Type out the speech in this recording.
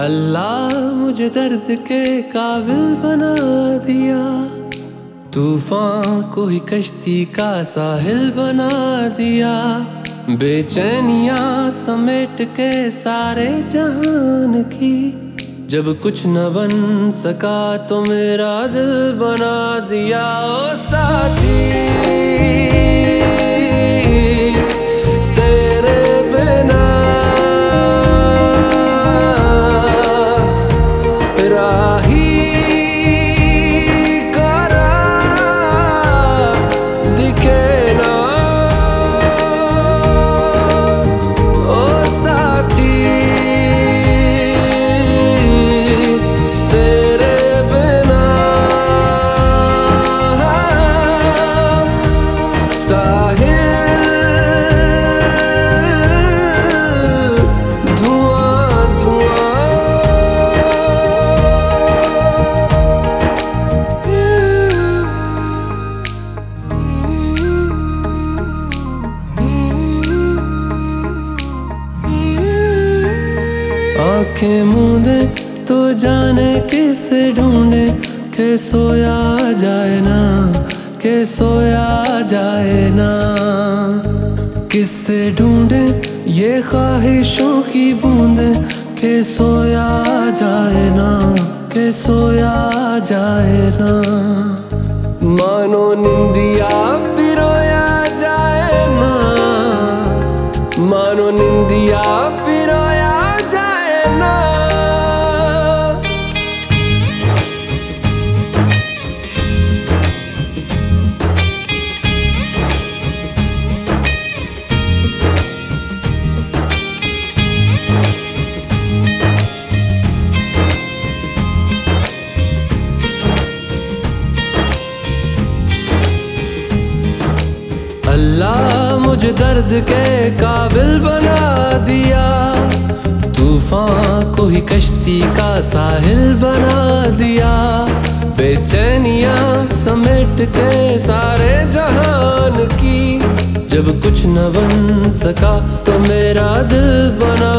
अल्लाह मुझे दर्द के काबिल बना दिया। तूफ़ान को ही कश्ती का साहिल बना दिया। बेचैनिया समेट के सारे जहान की। जब कुछ न बन सका तो मेरा दिल बना दिया। ओ साथी। आँखें मूंदे तो जाने किसे ढूंढे? के सोया जाए ना, के सोया जाए ना। किससे ढूंढे? ये ख्वाहिशों की बूंदे। के सोया जाए ना, के सोया जाए ना। मानो निंदिया पिरोया जाए ना। मानो निंदिया पिरोया अल्लाह मुझे दर्द के काबिल बना दिया। तूफ़ान को ही कश्ती का साहिल बना दिया। बेचैनिया समेट के सारे जहान की। जब कुछ न बन सका तो मेरा दिल बना